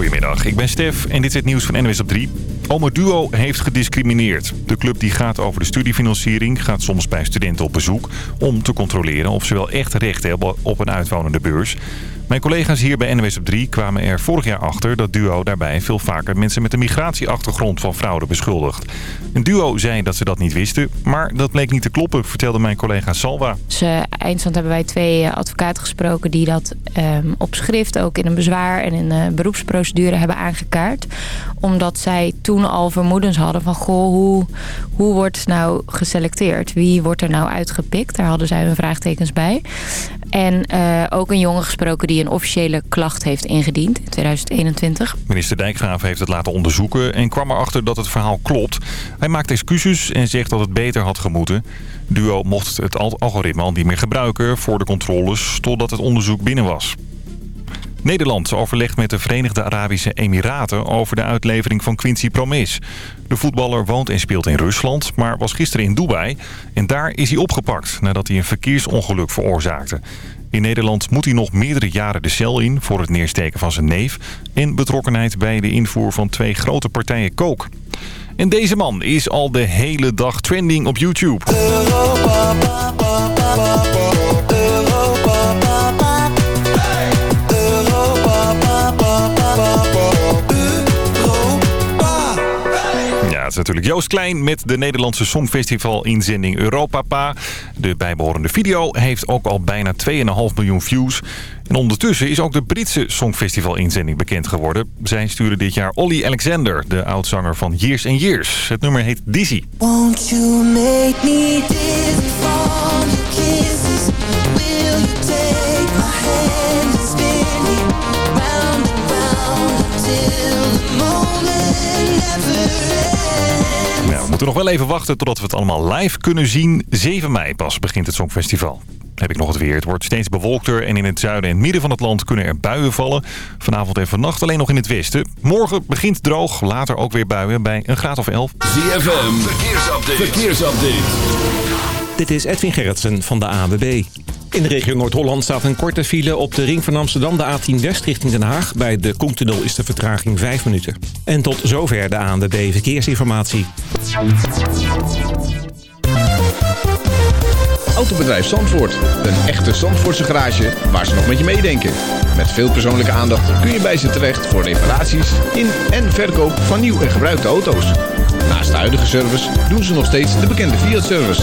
Goedemiddag, ik ben Stef en dit is het nieuws van NWS op 3. Ome Duo heeft gediscrimineerd. De club die gaat over de studiefinanciering gaat soms bij studenten op bezoek... om te controleren of ze wel echt recht hebben op een uitwonende beurs. Mijn collega's hier bij NWS op 3 kwamen er vorig jaar achter... dat Duo daarbij veel vaker mensen met een migratieachtergrond van fraude beschuldigt. Een Duo zei dat ze dat niet wisten, maar dat bleek niet te kloppen... vertelde mijn collega Salwa. Uh, eindstand hebben wij twee uh, advocaten gesproken... die dat um, op schrift ook in een bezwaar en in een beroepsprocedure hebben aangekaart. Omdat zij toen al vermoedens hadden van... goh, hoe, hoe wordt nou geselecteerd? Wie wordt er nou uitgepikt? Daar hadden zij hun vraagtekens bij. En uh, ook een jongen gesproken die een officiële klacht heeft ingediend in 2021. Minister Dijkgraaf heeft het laten onderzoeken en kwam erachter dat het verhaal klopt. Hij maakt excuses en zegt dat het beter had gemoeten. Duo mocht het algoritme al niet meer gebruiken voor de controles totdat het onderzoek binnen was. Nederland overlegt met de Verenigde Arabische Emiraten over de uitlevering van Quincy Promes. De voetballer woont en speelt in Rusland, maar was gisteren in Dubai. En daar is hij opgepakt nadat hij een verkeersongeluk veroorzaakte. In Nederland moet hij nog meerdere jaren de cel in voor het neersteken van zijn neef... en betrokkenheid bij de invoer van twee grote partijen kook. En deze man is al de hele dag trending op YouTube. Natuurlijk Joost Klein met de Nederlandse Songfestival-inzending Europapa. De bijbehorende video heeft ook al bijna 2,5 miljoen views. En ondertussen is ook de Britse Songfestival-inzending bekend geworden. Zij sturen dit jaar Olly Alexander, de oudzanger van Years and Years. Het nummer heet Dizzy. Moeten nog wel even wachten totdat we het allemaal live kunnen zien. 7 mei pas begint het Songfestival. Heb ik nog het weer. Het wordt steeds bewolkter en in het zuiden en midden van het land kunnen er buien vallen. Vanavond en vannacht alleen nog in het westen. Morgen begint droog, later ook weer buien bij een graad of 11. ZFM, verkeersupdate. verkeersupdate. Dit is Edwin Gerritsen van de AWB. In de regio Noord-Holland staat een korte file op de ring van Amsterdam, de A10 West richting Den Haag. Bij de Koentunnel is de vertraging 5 minuten. En tot zover de ANWB Verkeersinformatie. Autobedrijf Zandvoort. Een echte Zandvoortse garage waar ze nog met je meedenken. Met veel persoonlijke aandacht kun je bij ze terecht voor reparaties in en verkoop van nieuw en gebruikte auto's. Naast de huidige service doen ze nog steeds de bekende Fiat-service.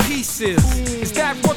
Pieces. Is that what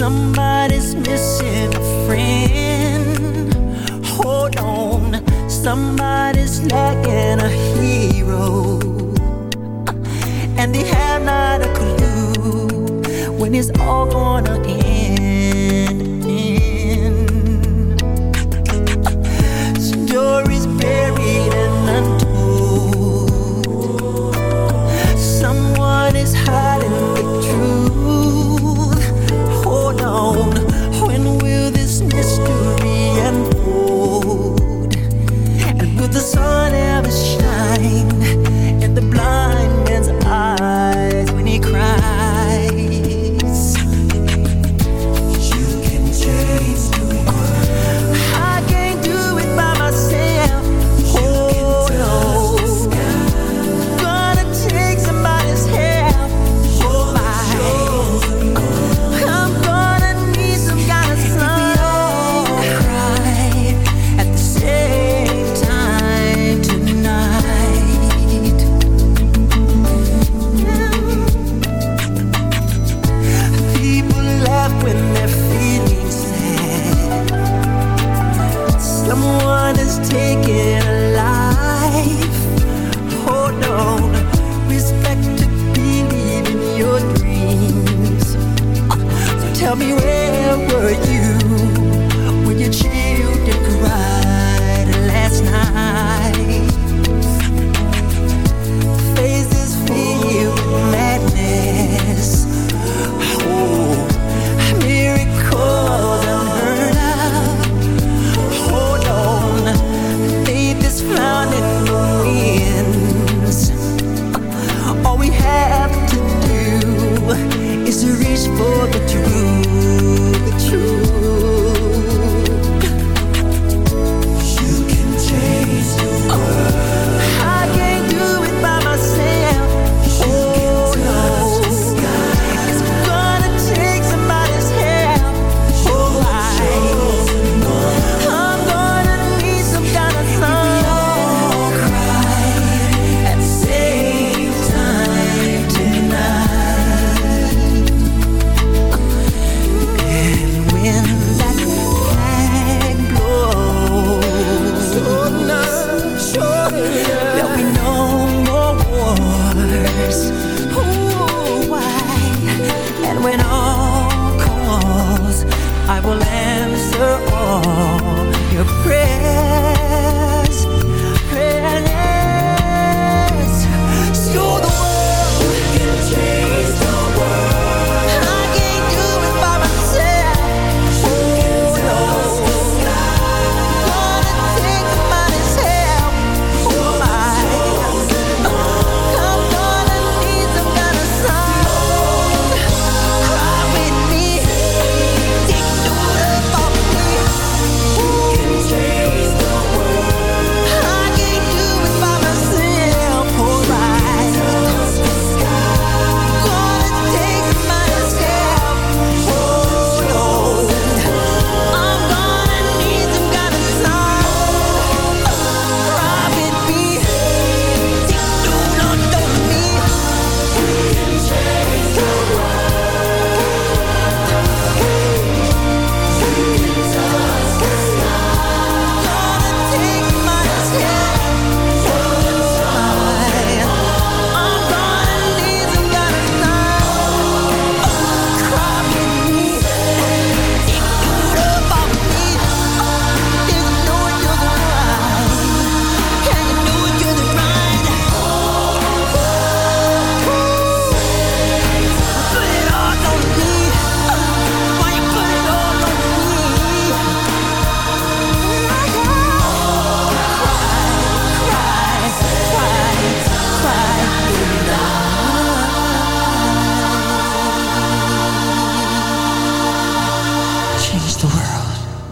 Somebody's missing a friend. Hold on, somebody's lacking a hero. And they have not a clue when it's all gonna end. Stories buried.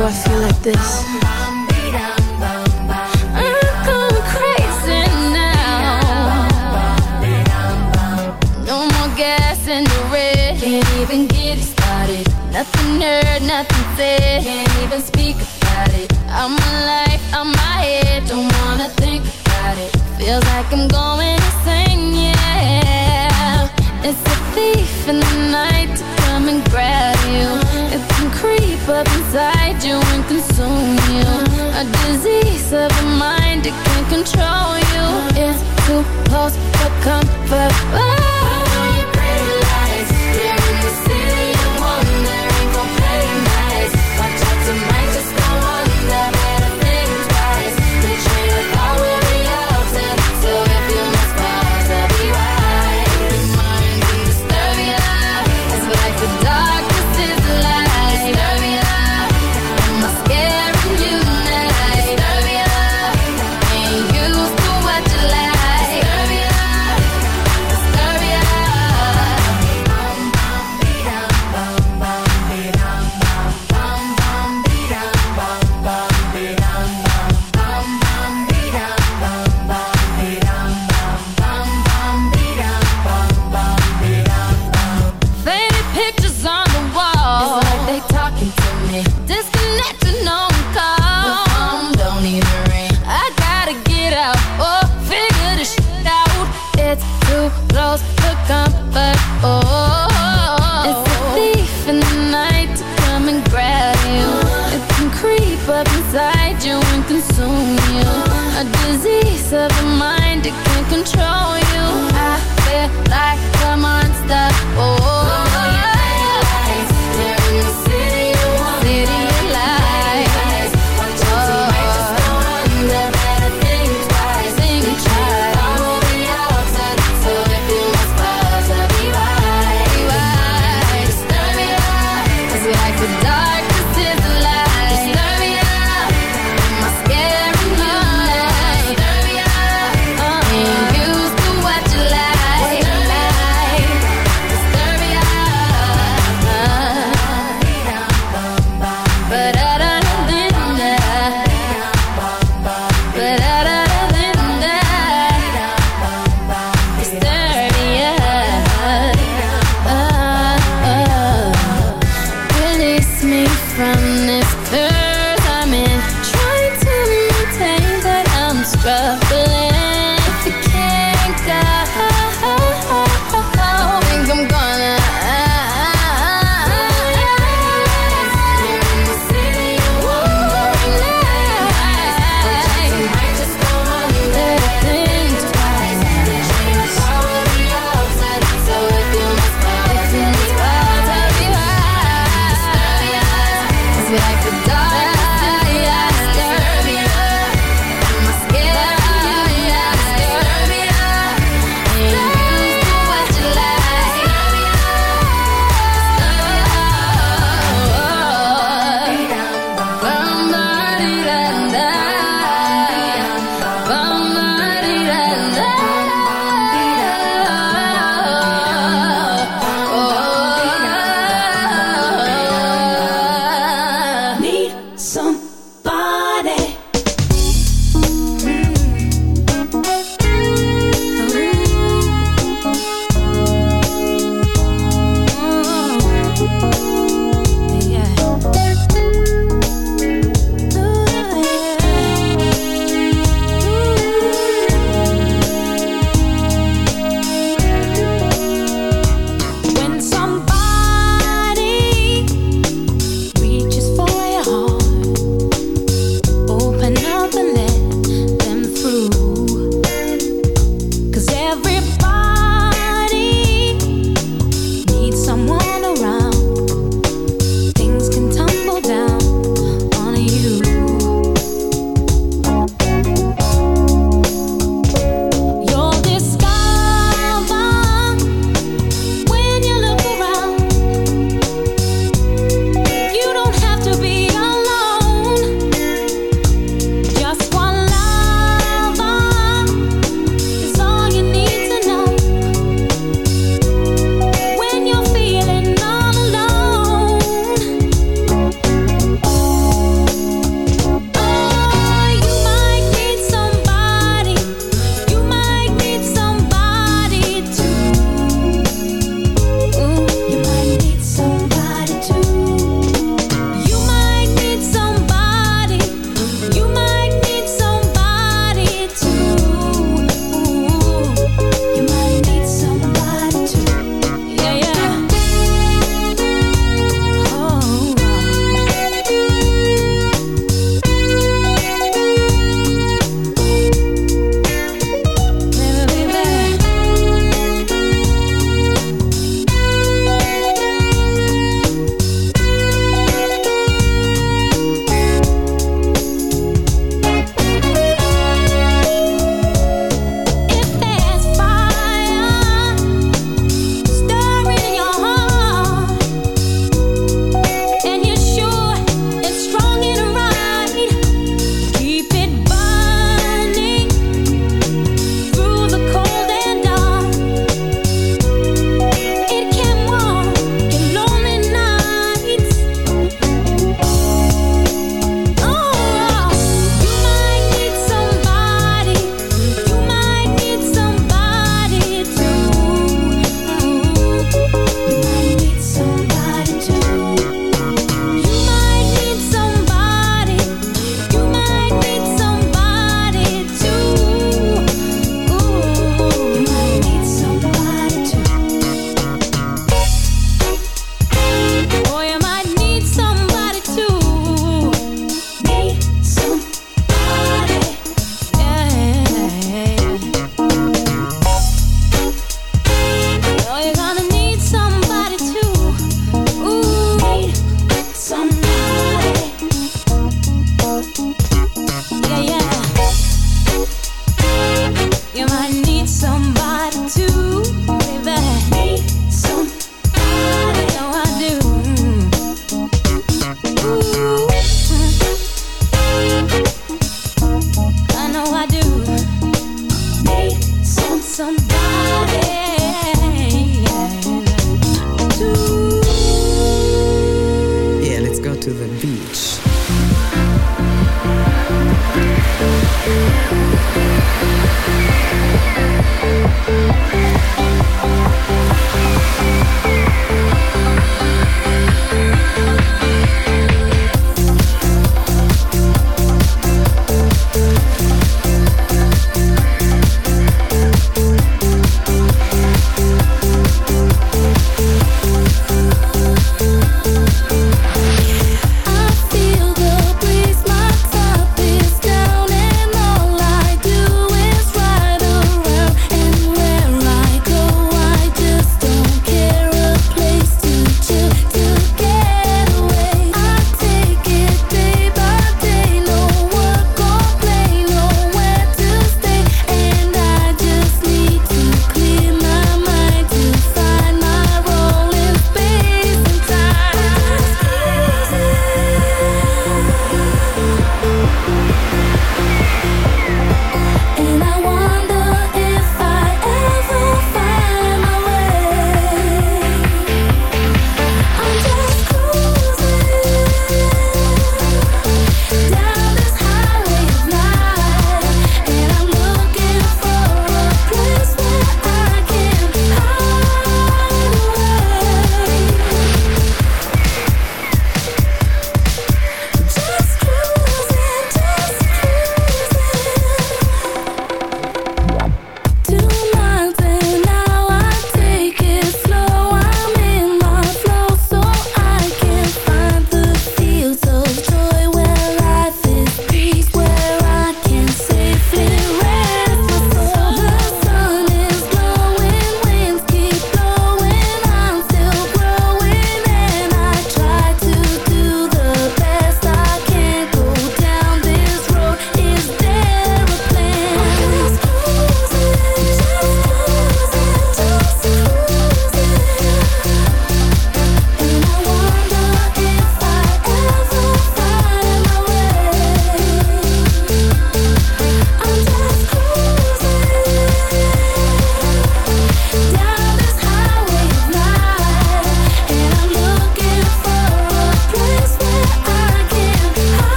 Do I feel like this? I'm going crazy now. No more gas in the red. Can't even get it started. Nothing heard, nothing said. Can't even speak about it. I'm alive, I'm my head. Don't wanna think about it. Feels like I'm going insane, yeah. It's a thief in the night to come and grab you. Up inside you and consume you. A disease of the mind, it can control you. It's too close for comfort. A disease of the mind, it can control you. I feel like a monster. Oh,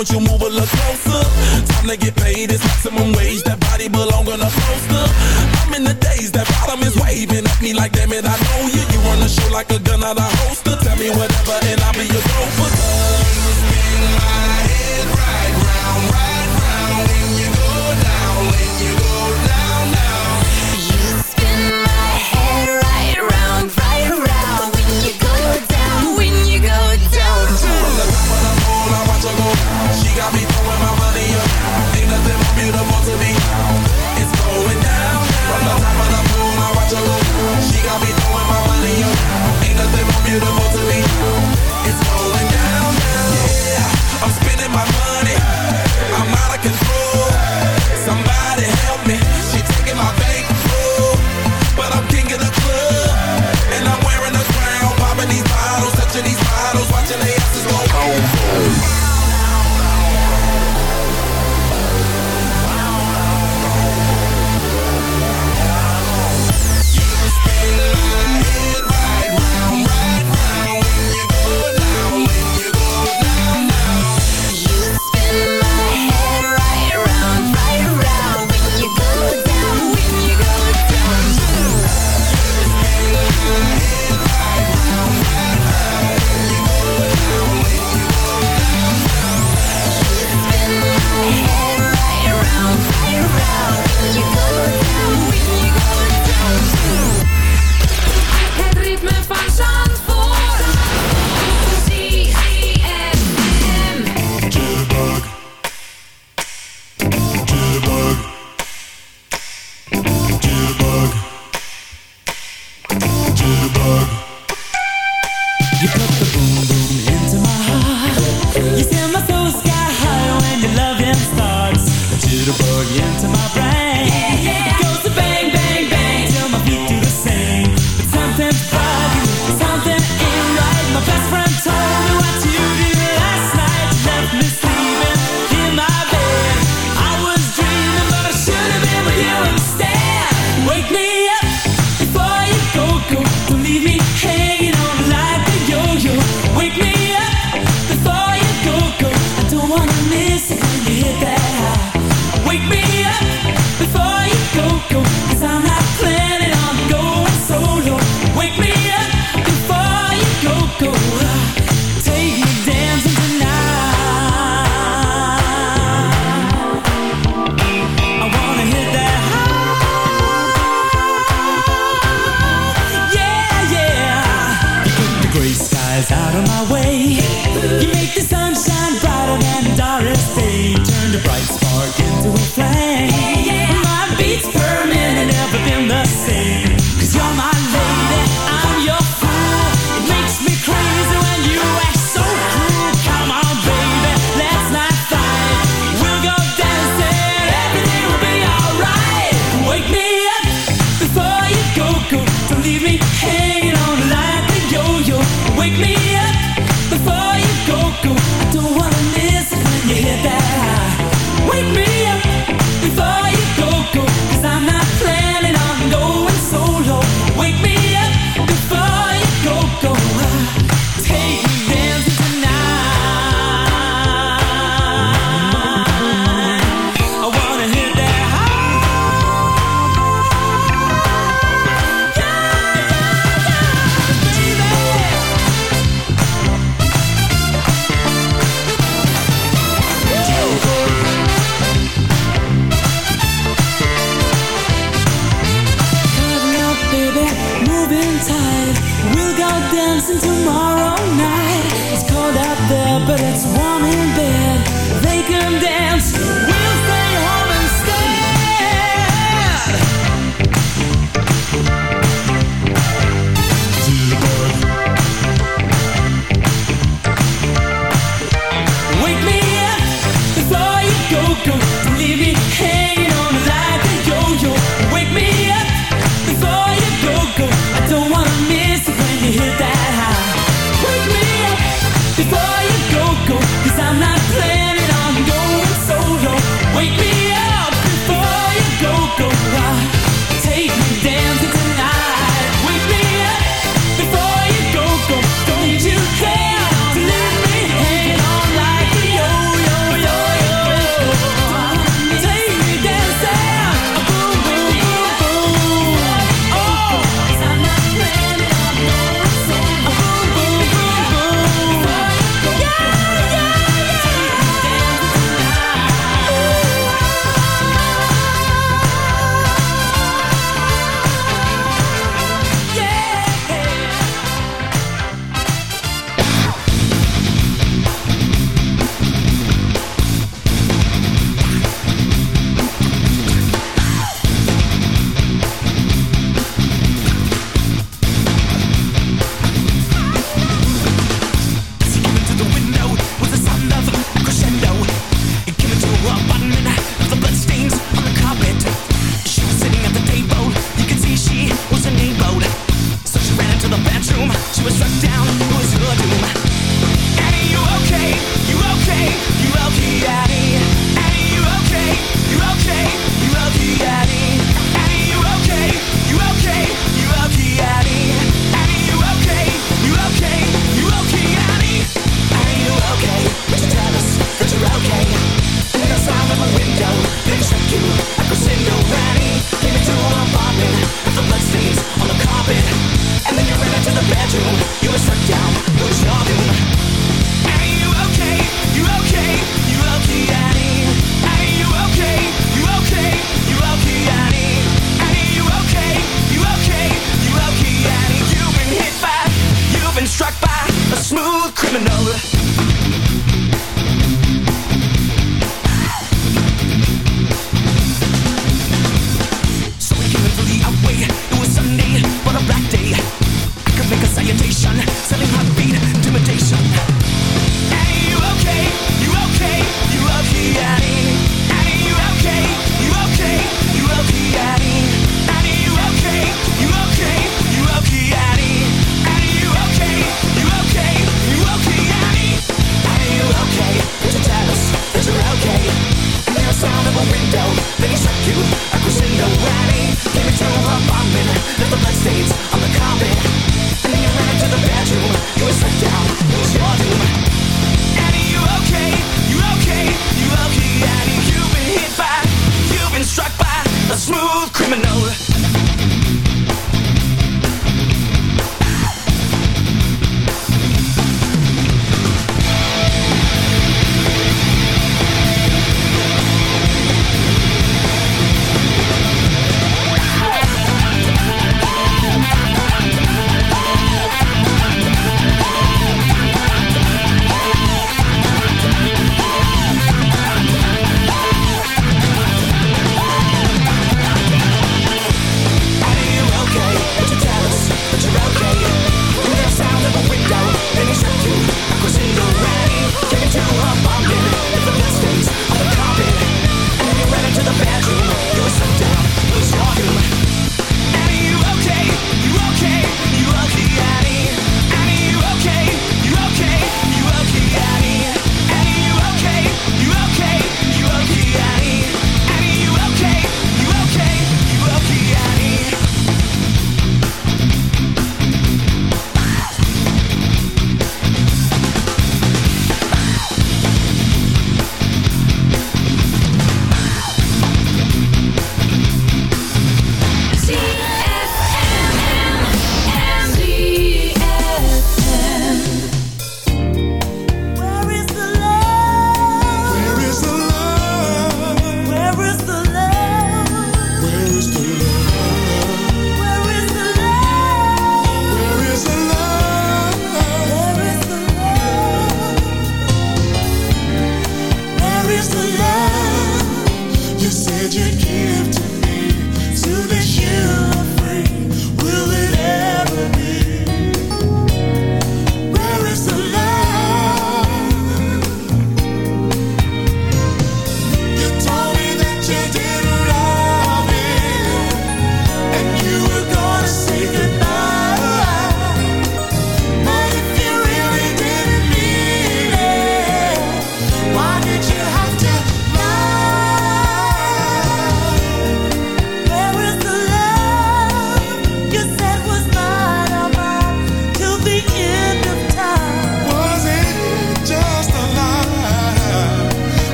Want you move a little closer? Time to get paid, it's maximum wage. That body belong on a poster. I'm in the days, that bottom is waving at me like, damn it, I know you. You run the show like a gun out of holster. Tell me whatever and